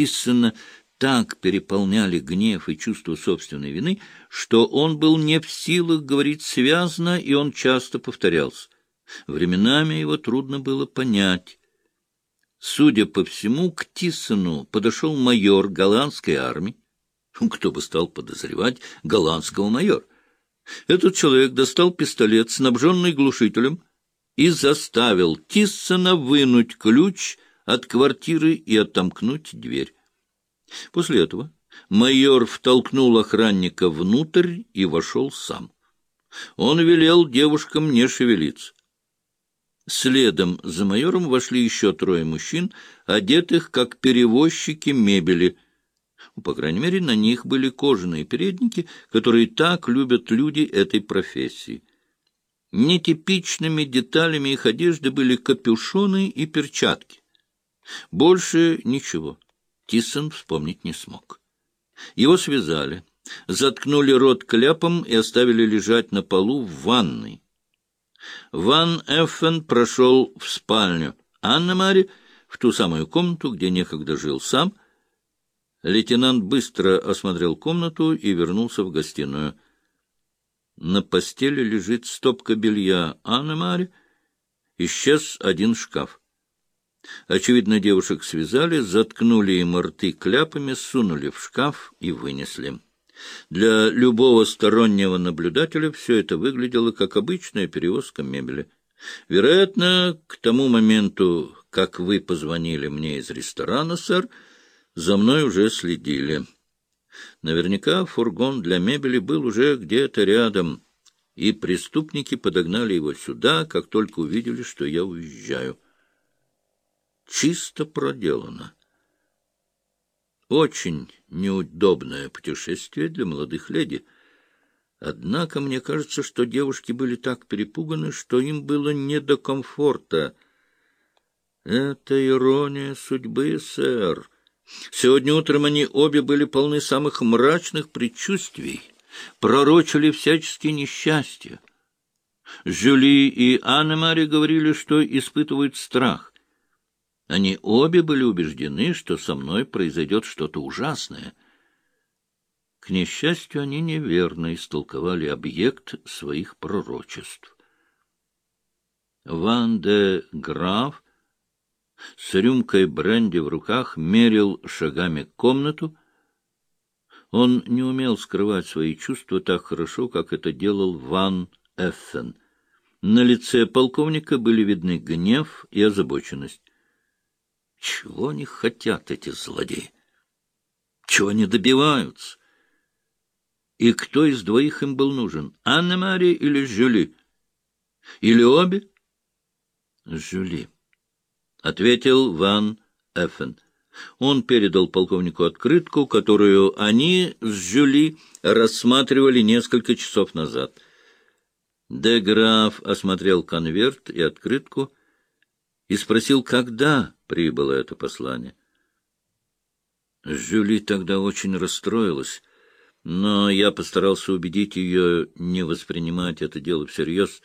Тиссона так переполняли гнев и чувство собственной вины, что он был не в силах говорить связно, и он часто повторялся. Временами его трудно было понять. Судя по всему, к Тиссону подошел майор голландской армии. Кто бы стал подозревать голландского майора? Этот человек достал пистолет, снабженный глушителем, и заставил Тиссона вынуть ключ от квартиры и оттомкнуть дверь. После этого майор втолкнул охранника внутрь и вошел сам. Он велел девушкам не шевелиться. Следом за майором вошли еще трое мужчин, одетых как перевозчики мебели. По крайней мере, на них были кожаные передники, которые так любят люди этой профессии. Нетипичными деталями их одежды были капюшоны и перчатки. Больше ничего. Тиссон вспомнить не смог. Его связали, заткнули рот кляпом и оставили лежать на полу в ванной. Ван Эффен прошел в спальню Анна-Мари, в ту самую комнату, где некогда жил сам. Лейтенант быстро осмотрел комнату и вернулся в гостиную. На постели лежит стопка белья Анна-Мари. Исчез один шкаф. Очевидно, девушек связали, заткнули им рты кляпами, сунули в шкаф и вынесли. Для любого стороннего наблюдателя все это выглядело как обычная перевозка мебели. Вероятно, к тому моменту, как вы позвонили мне из ресторана, сэр, за мной уже следили. Наверняка фургон для мебели был уже где-то рядом, и преступники подогнали его сюда, как только увидели, что я уезжаю. Чисто проделано. Очень неудобное путешествие для молодых леди. Однако мне кажется, что девушки были так перепуганы, что им было не до комфорта. Это ирония судьбы, сэр. Сегодня утром они обе были полны самых мрачных предчувствий, пророчили всяческие несчастья. Жюли и Анна-Мари говорили, что испытывают страх. Они обе были убеждены, что со мной произойдет что-то ужасное. К несчастью, они неверно истолковали объект своих пророчеств. Ван де Граф с рюмкой бренди в руках мерил шагами комнату. Он не умел скрывать свои чувства так хорошо, как это делал Ван Эффен. На лице полковника были видны гнев и озабоченность. Чего они хотят, эти злодеи? Чего они добиваются? И кто из двоих им был нужен? Анна-Мария или Жюли? Или обе? Жюли, — ответил Ван Эффен. Он передал полковнику открытку, которую они с Жюли рассматривали несколько часов назад. Де осмотрел конверт и открытку и спросил, когда прибыло это послание. Жюли тогда очень расстроилась, но я постарался убедить ее не воспринимать это дело всерьез.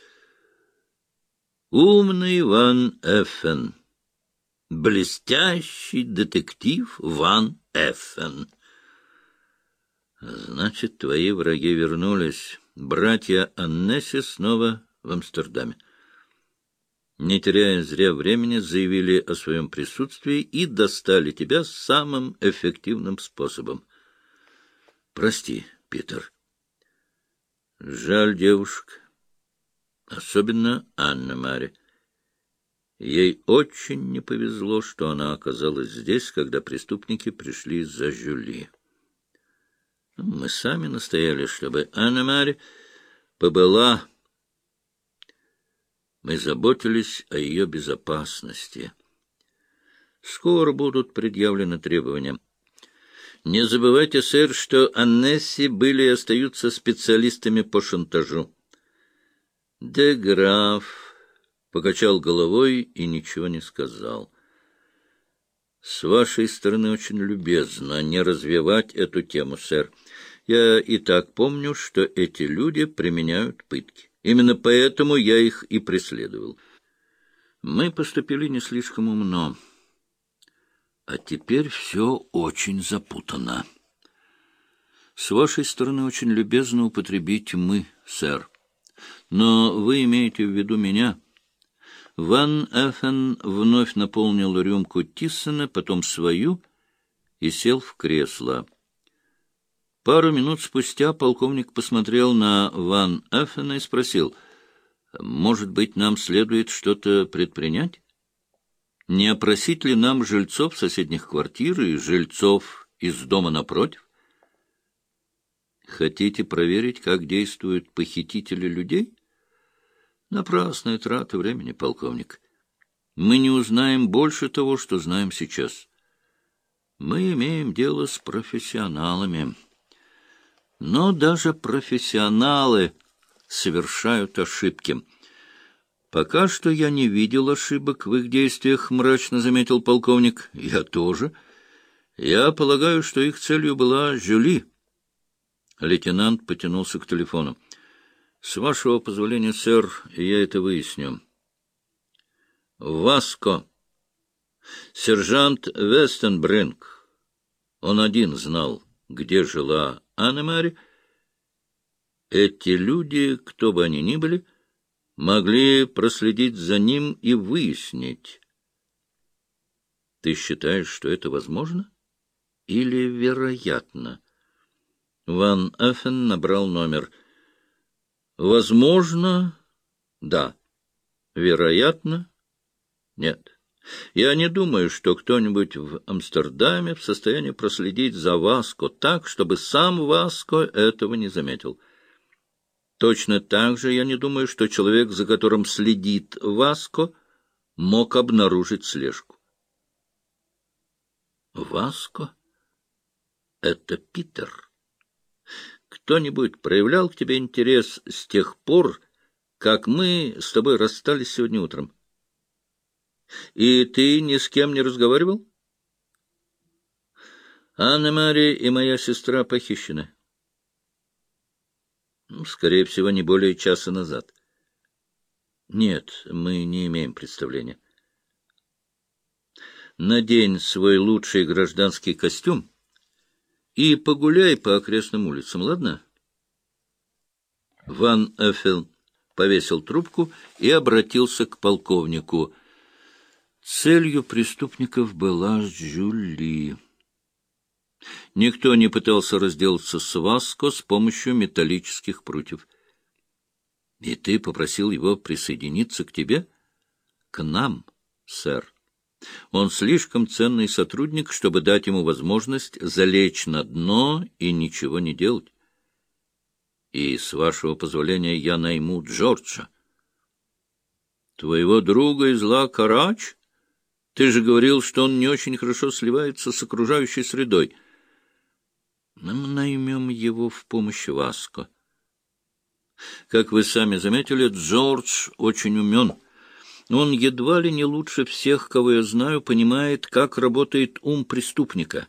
Умный Ван Эффен. Блестящий детектив Ван Эффен. Значит, твои враги вернулись. Братья Аннесси снова в Амстердаме не теряя зря времени, заявили о своем присутствии и достали тебя самым эффективным способом. Прости, Питер. Жаль девушек, особенно Анна-Мари. Ей очень не повезло, что она оказалась здесь, когда преступники пришли за Жюли. Мы сами настояли, чтобы Анна-Мари побыла мы заботились о ее безопасности. Скоро будут предъявлены требования. Не забывайте, сэр, что Аннесси были и остаются специалистами по шантажу. Де граф покачал головой и ничего не сказал. С вашей стороны очень любезно не развивать эту тему, сэр. Я и так помню, что эти люди применяют пытки. Именно поэтому я их и преследовал. Мы поступили не слишком умно. А теперь все очень запутано. С вашей стороны очень любезно употребить «мы», сэр. Но вы имеете в виду меня. Ван Эффен вновь наполнил рюмку Тиссена, потом свою, и сел в кресло. Пару минут спустя полковник посмотрел на Ван Эффена и спросил, «Может быть, нам следует что-то предпринять? Не опросить ли нам жильцов соседних квартир и жильцов из дома напротив? Хотите проверить, как действуют похитители людей? Напрасная трата времени, полковник. Мы не узнаем больше того, что знаем сейчас. Мы имеем дело с профессионалами. Но даже профессионалы совершают ошибки. Пока что я не видел ошибок в их действиях, мрачно заметил полковник. Я тоже. Я полагаю, что их целью была Жюли. Лейтенант потянулся к телефону. — С вашего позволения, сэр, я это выясню. — Васко. Сержант Вестенбринг. Он один знал, где жила Анна-Мари. Эти люди, кто бы они ни были, могли проследить за ним и выяснить. Ты считаешь, что это возможно? Или вероятно? — Ван Эффен набрал номер. Возможно, да. Вероятно, нет. Я не думаю, что кто-нибудь в Амстердаме в состоянии проследить за Васко так, чтобы сам Васко этого не заметил. Точно так же я не думаю, что человек, за которым следит Васко, мог обнаружить слежку. Васко — это Питер. Кто-нибудь проявлял к тебе интерес с тех пор, как мы с тобой расстались сегодня утром? И ты ни с кем не разговаривал? Анна-Мария и моя сестра похищены. Ну, скорее всего, не более часа назад. Нет, мы не имеем представления. Надень свой лучший гражданский костюм и погуляй по окрестным улицам, ладно? Ван Эффел повесил трубку и обратился к полковнику. Целью преступников была Жюли. Никто не пытался разделаться с Васко с помощью металлических прутьев. И ты попросил его присоединиться к тебе? К нам, сэр. Он слишком ценный сотрудник, чтобы дать ему возможность залечь на дно и ничего не делать. И, с вашего позволения, я найму Джорджа. Твоего друга из Ла Карач? Ты же говорил, что он не очень хорошо сливается с окружающей средой. Мы наймем его в помощь Васко. Как вы сами заметили, Джордж очень умен. Он едва ли не лучше всех, кого я знаю, понимает, как работает ум преступника.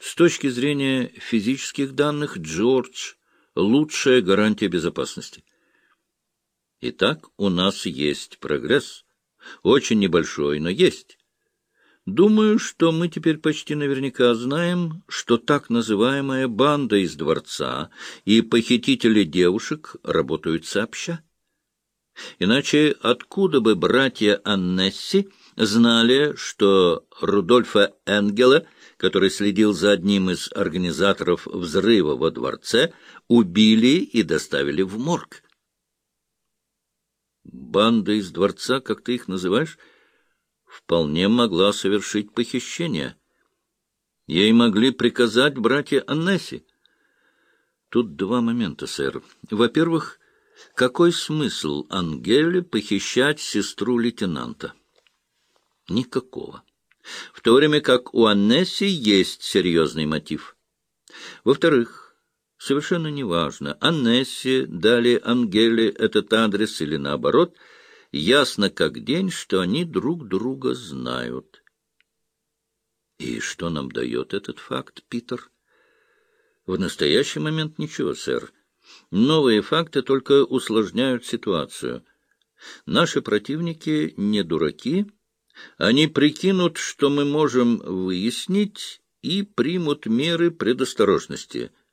С точки зрения физических данных, Джордж — лучшая гарантия безопасности. Итак, у нас есть прогресс. Очень небольшой, но есть. Думаю, что мы теперь почти наверняка знаем, что так называемая банда из дворца и похитители девушек работают сообща. Иначе откуда бы братья Аннесси знали, что Рудольфа Энгела, который следил за одним из организаторов взрыва во дворце, убили и доставили в морг? Банда из дворца, как ты их называешь, вполне могла совершить похищение. Ей могли приказать братья Аннесси. Тут два момента, сэр. Во-первых, какой смысл Ангеле похищать сестру лейтенанта? Никакого. В то время как у Аннесси есть серьезный мотив. Во-вторых, совершенно неважно, Аннесси дали Ангеле этот адрес или наоборот, ясно как день, что они друг друга знают. И что нам дает этот факт, Питер? В настоящий момент ничего, сэр. Новые факты только усложняют ситуацию. Наши противники не дураки, Они прикинут, что мы можем выяснить, и примут меры предосторожности —